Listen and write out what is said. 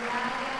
Yeah.